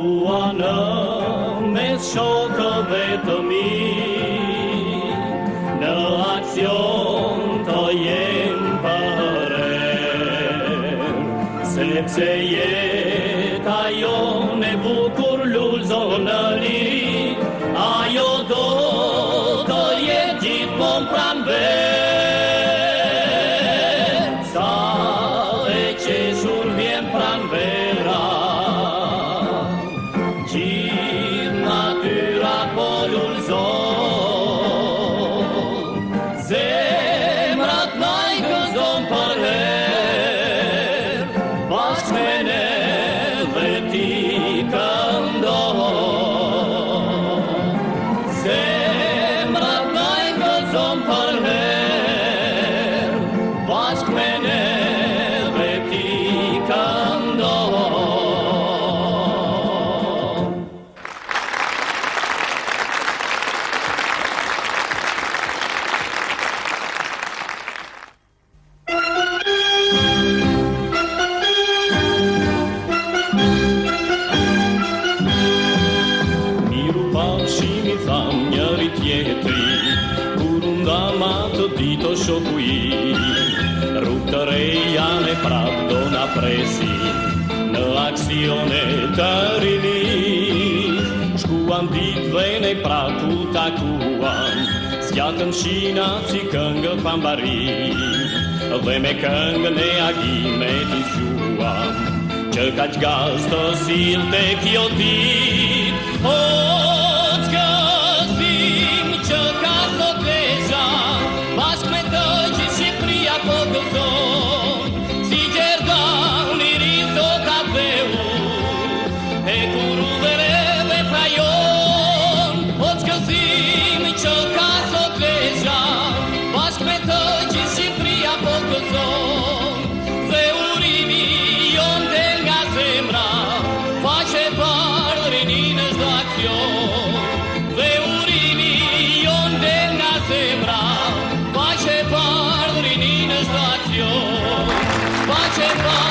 Kua në mes shokove të mi, në aqion të jenë përre, sepse jetë ajo me bukur lulë zonë në Jesus. falshim i tham njëri tjetri Kur unda ma të dito shokui Rrug të reja ne prap do na presi Në aksione të rini Shkuam dit dhe ne prap u takuam Zgjatën shina si këngë pambari Dhe me këngë ne agime t'i shuam Që ka që gazë të silë të kjo dit oh! Simple.